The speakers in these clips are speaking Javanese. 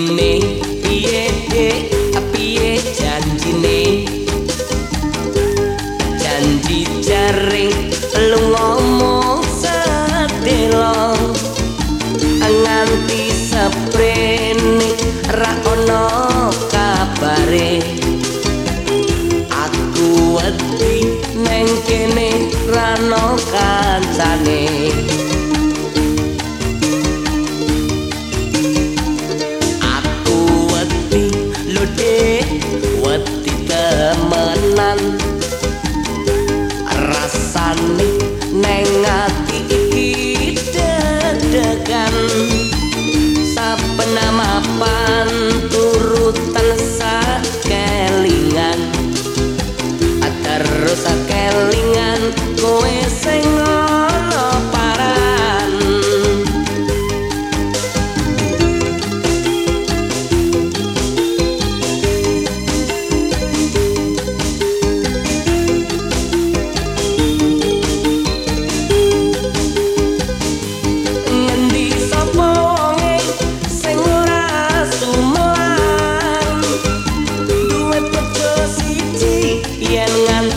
janjine piye piye janjine? Janji jaring lu ngomong sedelo nganti seprene ra ono kabare. Aku wedi neng kene rano kancane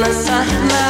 suwe-suwe anakmu tanah sahna